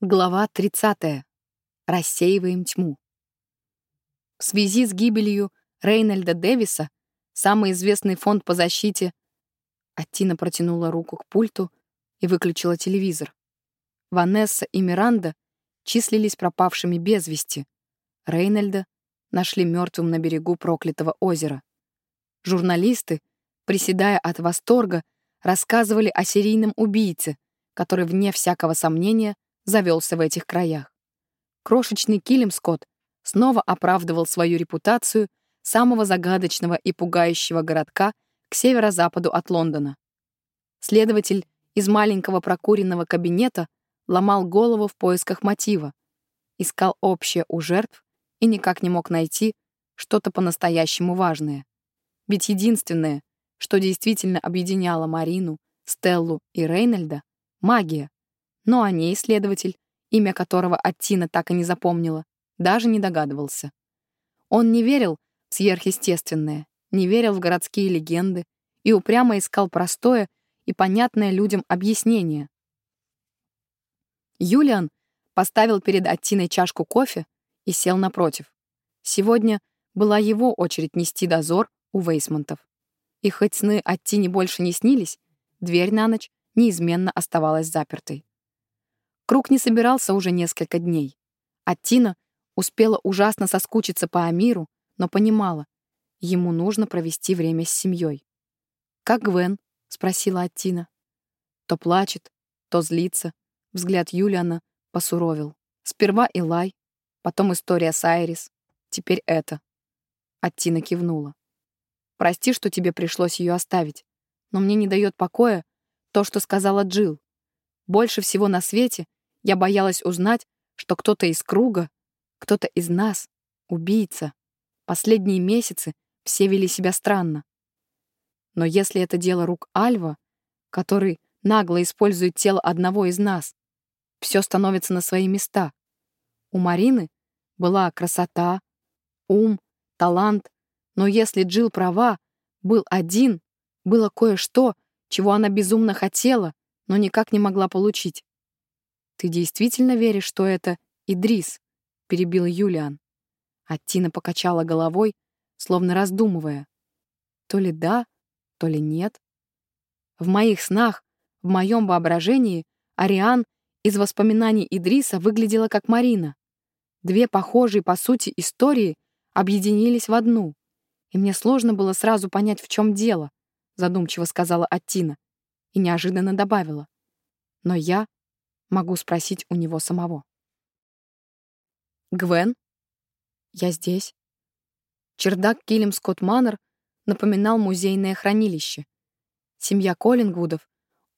Глава 30. Рассеиваем тьму. В связи с гибелью Рейнольда Дэвиса, самый известный фонд по защите, Аттина протянула руку к пульту и выключила телевизор. Ванесса и Миранда числились пропавшими без вести. Рейнольда нашли мертвым на берегу проклятого озера. Журналисты, приседая от восторга, рассказывали о серийном убийце, который, вне всякого сомнения, завелся в этих краях. Крошечный Килимскот снова оправдывал свою репутацию самого загадочного и пугающего городка к северо-западу от Лондона. Следователь из маленького прокуренного кабинета ломал голову в поисках мотива, искал общее у жертв и никак не мог найти что-то по-настоящему важное. Ведь единственное, что действительно объединяло Марину, Стеллу и Рейнольда — магия но о ней следователь, имя которого Аттина так и не запомнила, даже не догадывался. Он не верил в сверхъестественное, не верил в городские легенды и упрямо искал простое и понятное людям объяснение. Юлиан поставил перед Аттиной чашку кофе и сел напротив. Сегодня была его очередь нести дозор у Вейсмонтов. И хоть сны Аттине больше не снились, дверь на ночь неизменно оставалась запертой. Круг не собирался уже несколько дней. А Тина успела ужасно соскучиться по Амиру, но понимала, ему нужно провести время с семьей. «Как Гвен?» — спросила Аттина. То плачет, то злится. Взгляд Юлиана посуровил. Сперва Илай, потом история с Айрис, теперь это. Аттина кивнула. «Прости, что тебе пришлось ее оставить, но мне не дает покоя то, что сказала Джилл. Больше всего на свете я боялась узнать, что кто-то из круга, кто-то из нас — убийца. Последние месяцы все вели себя странно. Но если это дело рук Альва, который нагло использует тело одного из нас, все становится на свои места. У Марины была красота, ум, талант, но если Джил права, был один, было кое-что, чего она безумно хотела, но никак не могла получить. «Ты действительно веришь, что это Идрис?» — перебил Юлиан. А Тина покачала головой, словно раздумывая. То ли да, то ли нет. В моих снах, в моем воображении, Ариан из воспоминаний Идриса выглядела как Марина. Две похожие, по сути, истории объединились в одну. И мне сложно было сразу понять, в чем дело, задумчиво сказала Аттина и неожиданно добавила. Но я Могу спросить у него самого. «Гвен?» «Я здесь». Чердак Килим Скотт Маннер напоминал музейное хранилище. Семья Коллингвудов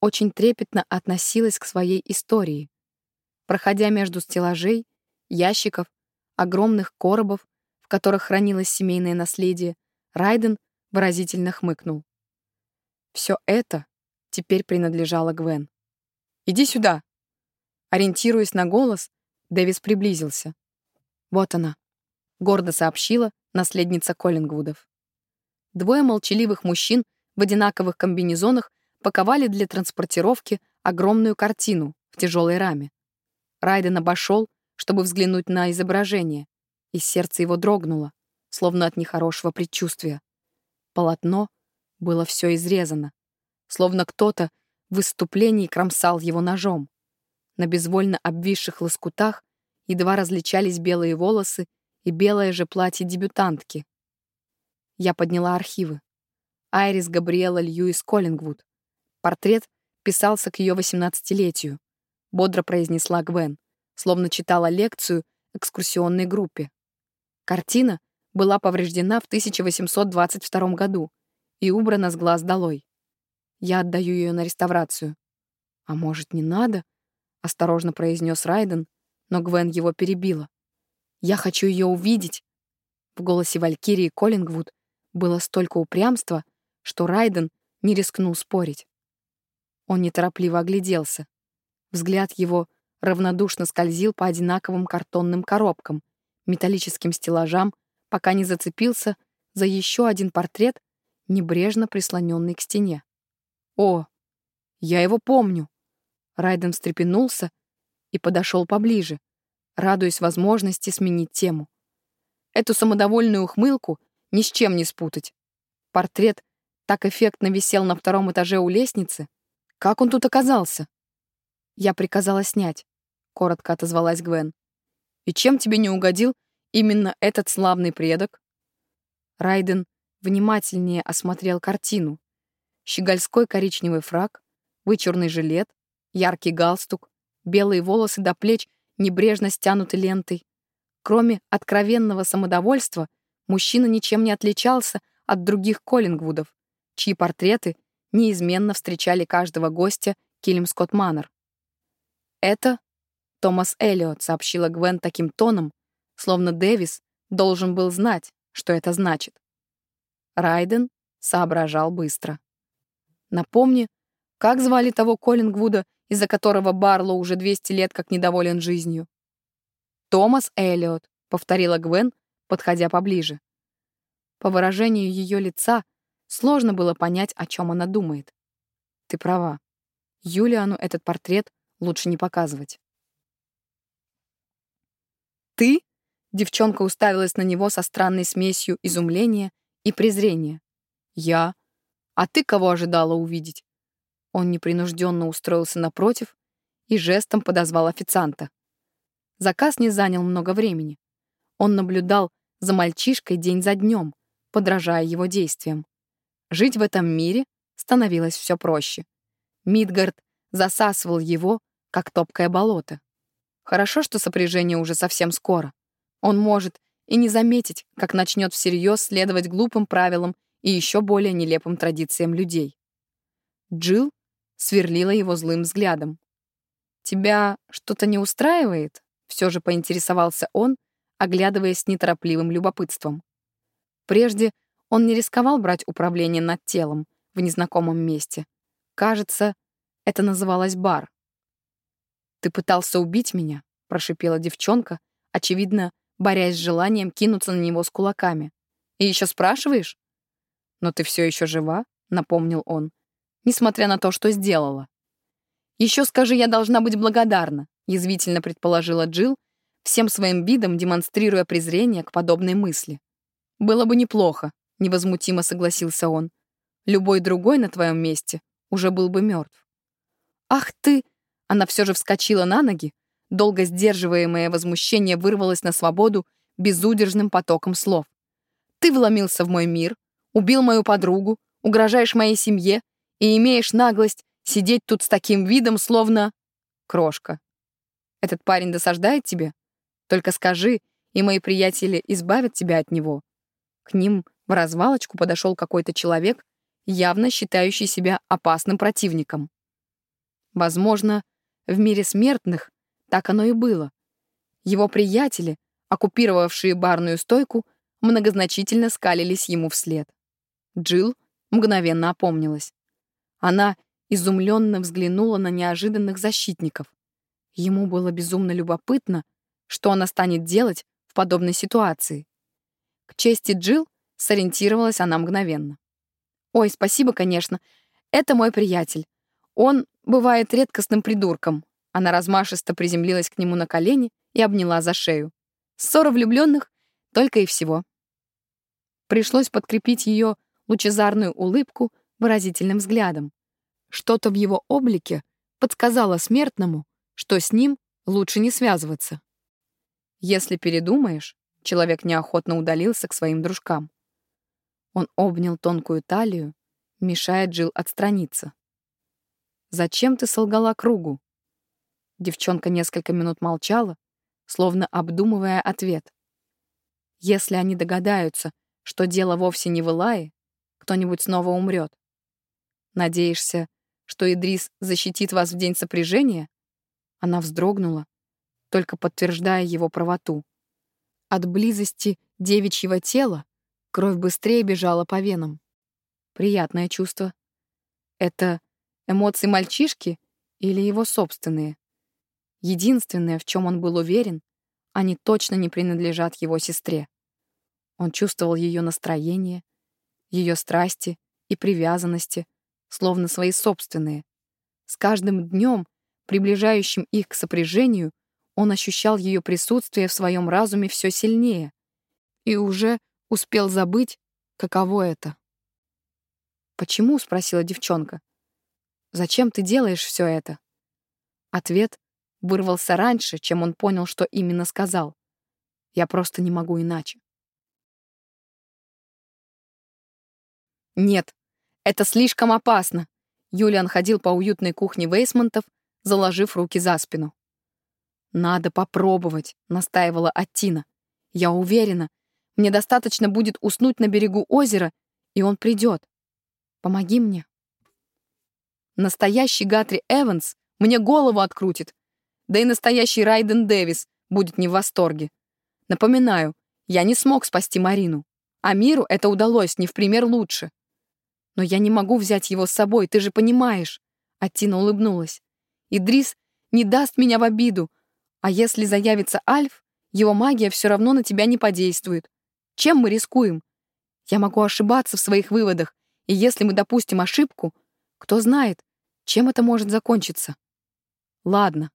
очень трепетно относилась к своей истории. Проходя между стеллажей, ящиков, огромных коробов, в которых хранилось семейное наследие, Райден выразительно хмыкнул. Все это теперь принадлежало Гвен. «Иди сюда!» Ориентируясь на голос, Дэвис приблизился. «Вот она», — гордо сообщила наследница Коллингвудов. Двое молчаливых мужчин в одинаковых комбинезонах паковали для транспортировки огромную картину в тяжелой раме. Райден обошел, чтобы взглянуть на изображение, и сердце его дрогнуло, словно от нехорошего предчувствия. Полотно было все изрезано, словно кто-то в выступлении кромсал его ножом. На безвольно обвисших лоскутах едва различались белые волосы и белое же платье дебютантки. Я подняла архивы. Айрис Габриэла Льюис Коллингвуд. Портрет писался к ее восемнадцатилетию. Бодро произнесла Гвен, словно читала лекцию экскурсионной группе. Картина была повреждена в 1822 году и убрана с глаз долой. Я отдаю ее на реставрацию. А может, не надо? — осторожно произнес Райден, но Гвен его перебила. «Я хочу ее увидеть!» В голосе Валькирии Коллингвуд было столько упрямства, что Райден не рискнул спорить. Он неторопливо огляделся. Взгляд его равнодушно скользил по одинаковым картонным коробкам, металлическим стеллажам, пока не зацепился за еще один портрет, небрежно прислоненный к стене. «О, я его помню!» Райден встрепенулся и подошел поближе, радуясь возможности сменить тему. Эту самодовольную ухмылку ни с чем не спутать. Портрет так эффектно висел на втором этаже у лестницы. Как он тут оказался? Я приказала снять, — коротко отозвалась Гвен. И чем тебе не угодил именно этот славный предок? Райден внимательнее осмотрел картину. Щегольской коричневый фраг, вычурный жилет, яркий галстук, белые волосы до плеч небрежно стянуты лентой. Кроме откровенного самодовольства, мужчина ничем не отличался от других Коллингвудов, чьи портреты неизменно встречали каждого гостя Килим Скотт Маннер. «Это Томас Эллиот», — сообщила Гвен таким тоном, словно Дэвис должен был знать, что это значит. Райден соображал быстро. «Напомни, как звали того Коллингвуда, из-за которого Барло уже 200 лет как недоволен жизнью?» «Томас Эллиот», — повторила Гвен, подходя поближе. По выражению ее лица сложно было понять, о чем она думает. «Ты права. Юлиану этот портрет лучше не показывать». «Ты?» — девчонка уставилась на него со странной смесью изумления и презрения. «Я? А ты кого ожидала увидеть?» Он непринужденно устроился напротив и жестом подозвал официанта. Заказ не занял много времени. Он наблюдал за мальчишкой день за днем, подражая его действиям. Жить в этом мире становилось все проще. Мидгард засасывал его, как топкое болото. Хорошо, что сопряжение уже совсем скоро. Он может и не заметить, как начнет всерьез следовать глупым правилам и еще более нелепым традициям людей. Джилл сверлила его злым взглядом. «Тебя что-то не устраивает?» Все же поинтересовался он, оглядываясь неторопливым любопытством. Прежде он не рисковал брать управление над телом в незнакомом месте. Кажется, это называлось бар. «Ты пытался убить меня?» — прошипела девчонка, очевидно, борясь с желанием кинуться на него с кулаками. «И еще спрашиваешь?» «Но ты все еще жива?» — напомнил он, несмотря на то, что сделала. «Еще скажи, я должна быть благодарна язвительно предположила Джилл, всем своим видом демонстрируя презрение к подобной мысли. «Было бы неплохо», — невозмутимо согласился он. «Любой другой на твоем месте уже был бы мертв». «Ах ты!» — она все же вскочила на ноги, долго сдерживаемое возмущение вырвалось на свободу безудержным потоком слов. «Ты вломился в мой мир, убил мою подругу, угрожаешь моей семье и имеешь наглость сидеть тут с таким видом, словно...» «Крошка, этот парень досаждает тебе? Только скажи, и мои приятели избавят тебя от него». К ним в развалочку подошел какой-то человек, явно считающий себя опасным противником. Возможно, в мире смертных так оно и было. Его приятели, оккупировавшие барную стойку, многозначительно скалились ему вслед. Джилл мгновенно опомнилась. Она изумленно взглянула на неожиданных защитников. Ему было безумно любопытно, что она станет делать в подобной ситуации. К чести Джилл сориентировалась она мгновенно. «Ой, спасибо, конечно. Это мой приятель. Он бывает редкостным придурком». Она размашисто приземлилась к нему на колени и обняла за шею. Ссора влюбленных только и всего. Пришлось подкрепить ее лучезарную улыбку выразительным взглядом. Что-то в его облике подсказало смертному, что с ним лучше не связываться. Если передумаешь, человек неохотно удалился к своим дружкам. Он обнял тонкую талию, мешая Джил отстраниться. «Зачем ты солгала кругу?» Девчонка несколько минут молчала, словно обдумывая ответ. «Если они догадаются, что дело вовсе не в Илае, кто-нибудь снова умрет. Надеешься, что Идрис защитит вас в день сопряжения?» Она вздрогнула, только подтверждая его правоту. От близости девичьего тела кровь быстрее бежала по венам. Приятное чувство. Это эмоции мальчишки или его собственные? Единственное, в чем он был уверен, они точно не принадлежат его сестре. Он чувствовал ее настроение, ее страсти и привязанности, словно свои собственные. С каждым днем приближающим их к сопряжению, он ощущал ее присутствие в своем разуме все сильнее и уже успел забыть, каково это. «Почему?» — спросила девчонка. «Зачем ты делаешь все это?» Ответ вырвался раньше, чем он понял, что именно сказал. «Я просто не могу иначе». «Нет, это слишком опасно!» Юлиан ходил по уютной кухне Вейсмонтов, заложив руки за спину. «Надо попробовать», — настаивала Аттина. «Я уверена, мне достаточно будет уснуть на берегу озера, и он придет. Помоги мне». Настоящий Гатри Эванс мне голову открутит. Да и настоящий Райден Дэвис будет не в восторге. Напоминаю, я не смог спасти Марину. А миру это удалось не в пример лучше. Но я не могу взять его с собой, ты же понимаешь. Аттина улыбнулась. Идрис не даст меня в обиду, а если заявится Альф, его магия все равно на тебя не подействует. Чем мы рискуем? Я могу ошибаться в своих выводах, и если мы допустим ошибку, кто знает, чем это может закончиться. Ладно.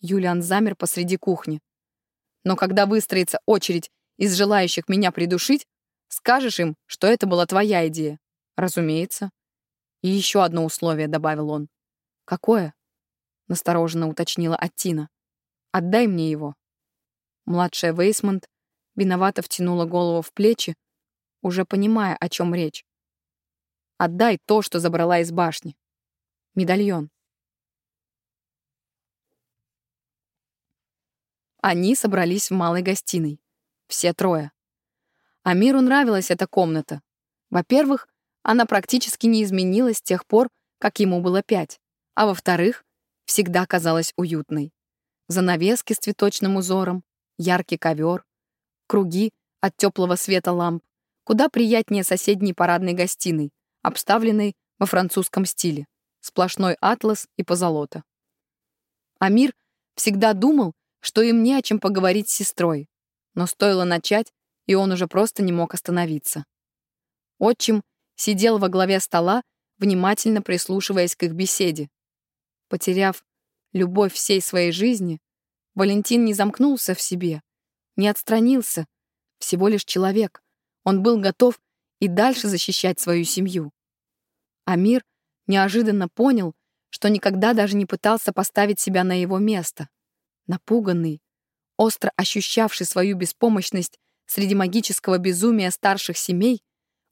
Юлиан замер посреди кухни. Но когда выстроится очередь из желающих меня придушить, скажешь им, что это была твоя идея. Разумеется. И еще одно условие, добавил он. Какое? Настороженно уточнила Аттина. Отдай мне его. Младшая Вейсмонт виновато втянула голову в плечи, уже понимая, о чем речь. Отдай то, что забрала из башни. Медальон. Они собрались в малой гостиной. Все трое. Амиру нравилась эта комната. Во-первых, она практически не изменилась с тех пор, как ему было пять. А во-вторых, всегда казалась уютной занавески с цветочным узором, яркий ковер, круги от теплого света ламп, куда приятнее соседней парадной гостиной, обставленной во французском стиле, сплошной атлас и позолота. Амир всегда думал, что им не о чем поговорить с сестрой, но стоило начать, и он уже просто не мог остановиться. Отчим сидел во главе стола, внимательно прислушиваясь к их беседе. Потеряв любовь всей своей жизни, Валентин не замкнулся в себе, не отстранился, всего лишь человек. Он был готов и дальше защищать свою семью. Амир неожиданно понял, что никогда даже не пытался поставить себя на его место. Напуганный, остро ощущавший свою беспомощность среди магического безумия старших семей,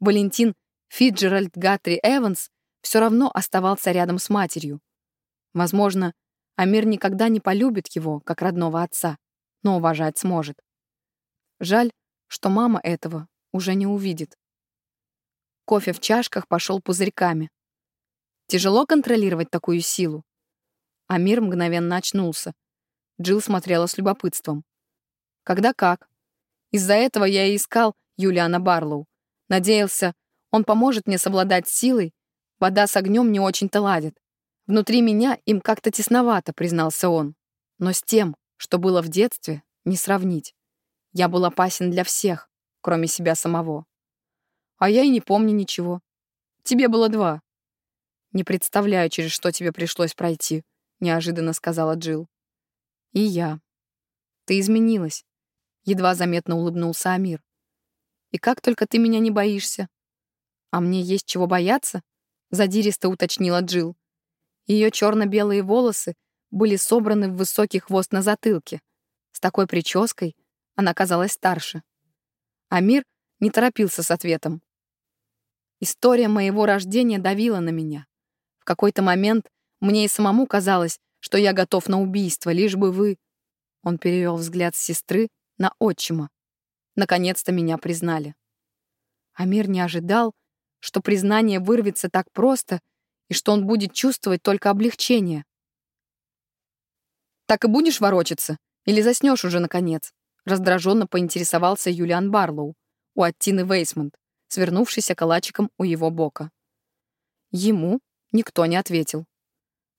Валентин Фиджеральд Гатри Эванс все равно оставался рядом с матерью. Возможно, Амир никогда не полюбит его, как родного отца, но уважать сможет. Жаль, что мама этого уже не увидит. Кофе в чашках пошел пузырьками. Тяжело контролировать такую силу. Амир мгновенно очнулся. Джилл смотрела с любопытством. Когда как. Из-за этого я и искал Юлиана Барлоу. Надеялся, он поможет мне совладать силой. Вода с огнем не очень-то ладит. Внутри меня им как-то тесновато, признался он. Но с тем, что было в детстве, не сравнить. Я был опасен для всех, кроме себя самого. А я и не помню ничего. Тебе было два. Не представляю, через что тебе пришлось пройти, неожиданно сказала Джил. И я. Ты изменилась. Едва заметно улыбнулся Амир. И как только ты меня не боишься. А мне есть чего бояться? Задиристо уточнила Джил. Ее черно-белые волосы были собраны в высокий хвост на затылке. С такой прической она казалась старше. Амир не торопился с ответом. История моего рождения давила на меня. В какой-то момент мне и самому казалось, что я готов на убийство, лишь бы вы... Он перевел взгляд с сестры на отчима. Наконец-то меня признали. Амир не ожидал, что признание вырвется так просто и что он будет чувствовать только облегчение. «Так и будешь ворочаться? Или заснешь уже, наконец?» Раздраженно поинтересовался Юлиан Барлоу у Аттины Вейсмонт, свернувшийся калачиком у его бока. Ему никто не ответил.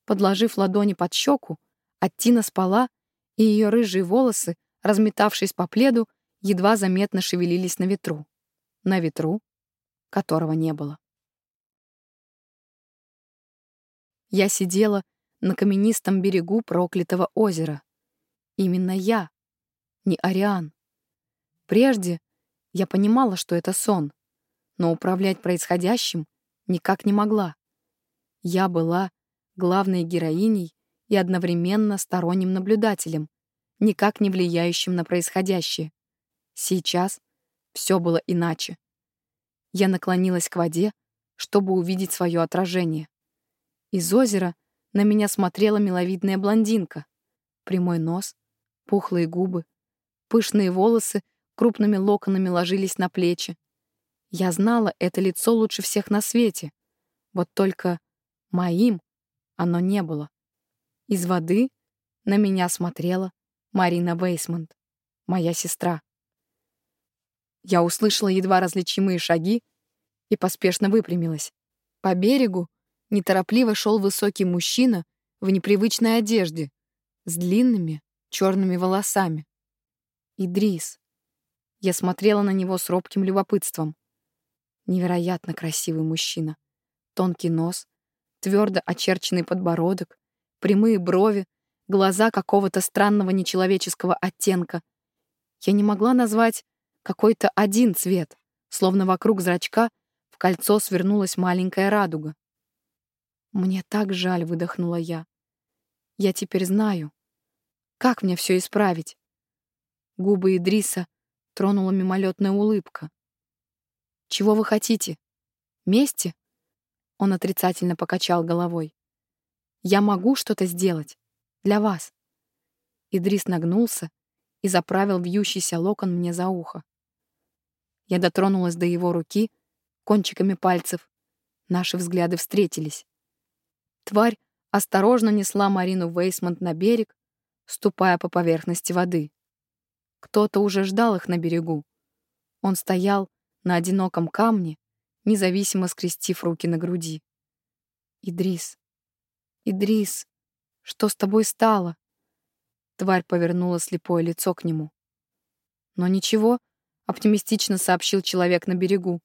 Подложив ладони под щеку, Аттина спала, и ее рыжие волосы, разметавшись по пледу, едва заметно шевелились на ветру. На ветру, которого не было. Я сидела на каменистом берегу проклятого озера. Именно я, не Ариан. Прежде я понимала, что это сон, но управлять происходящим никак не могла. Я была главной героиней и одновременно сторонним наблюдателем, никак не влияющим на происходящее. Сейчас все было иначе. Я наклонилась к воде, чтобы увидеть свое отражение. Из озера на меня смотрела миловидная блондинка. Прямой нос, пухлые губы, пышные волосы крупными локонами ложились на плечи. Я знала это лицо лучше всех на свете. Вот только моим оно не было. Из воды на меня смотрела Марина Вейсмонт, моя сестра. Я услышала едва различимые шаги и поспешно выпрямилась. По берегу неторопливо шел высокий мужчина в непривычной одежде, с длинными черными волосами. Идрис. Я смотрела на него с робким любопытством. Невероятно красивый мужчина. Тонкий нос, твердо очерченный подбородок, прямые брови, глаза какого-то странного нечеловеческого оттенка. Я не могла назвать какой-то один цвет, словно вокруг зрачка в кольцо свернулась маленькая радуга. «Мне так жаль», — выдохнула я. «Я теперь знаю. Как мне все исправить?» Губы Идриса тронула мимолетная улыбка. «Чего вы хотите? Мести?» Он отрицательно покачал головой. Я могу что-то сделать. Для вас». Идрис нагнулся и заправил вьющийся локон мне за ухо. Я дотронулась до его руки кончиками пальцев. Наши взгляды встретились. Тварь осторожно несла Марину Вейсмонт на берег, ступая по поверхности воды. Кто-то уже ждал их на берегу. Он стоял на одиноком камне, независимо скрестив руки на груди. Идрис. «Идрис, что с тобой стало?» Тварь повернула слепое лицо к нему. «Но ничего», — оптимистично сообщил человек на берегу.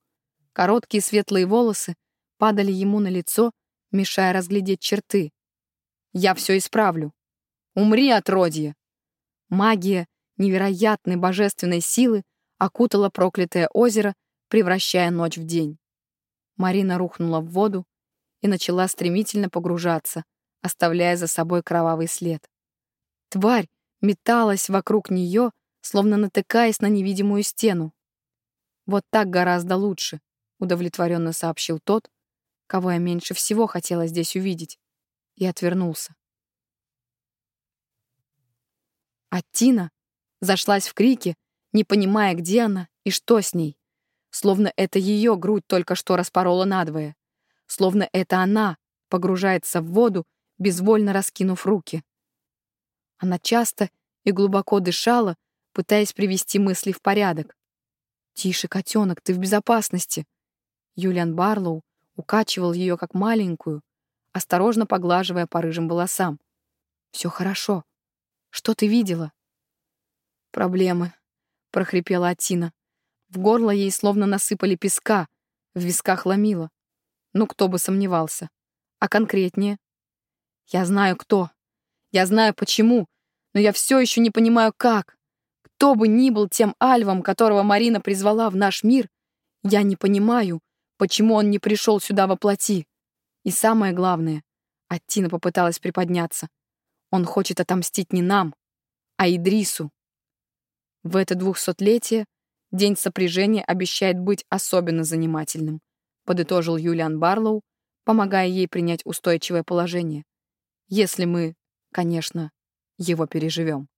Короткие светлые волосы падали ему на лицо, мешая разглядеть черты. «Я все исправлю. Умри, отродье!» Магия невероятной божественной силы окутала проклятое озеро, превращая ночь в день. Марина рухнула в воду, и начала стремительно погружаться, оставляя за собой кровавый след. Тварь металась вокруг нее, словно натыкаясь на невидимую стену. «Вот так гораздо лучше», — удовлетворенно сообщил тот, кого я меньше всего хотела здесь увидеть, и отвернулся. А Тина зашлась в крике, не понимая, где она и что с ней, словно это ее грудь только что распорола надвое словно это она погружается в воду, безвольно раскинув руки. Она часто и глубоко дышала, пытаясь привести мысли в порядок. «Тише, котенок, ты в безопасности!» Юлиан Барлоу укачивал ее как маленькую, осторожно поглаживая по рыжим волосам. «Все хорошо. Что ты видела?» «Проблемы», — прохрипела Атина. В горло ей словно насыпали песка, в висках ломило. Ну, кто бы сомневался. А конкретнее? Я знаю, кто. Я знаю, почему. Но я все еще не понимаю, как. Кто бы ни был тем Альвом, которого Марина призвала в наш мир, я не понимаю, почему он не пришел сюда во плоти. И самое главное, Аттина попыталась приподняться. Он хочет отомстить не нам, а Идрису. В это двухсотлетие день сопряжения обещает быть особенно занимательным подытожил Юлиан Барлоу, помогая ей принять устойчивое положение. Если мы, конечно, его переживем.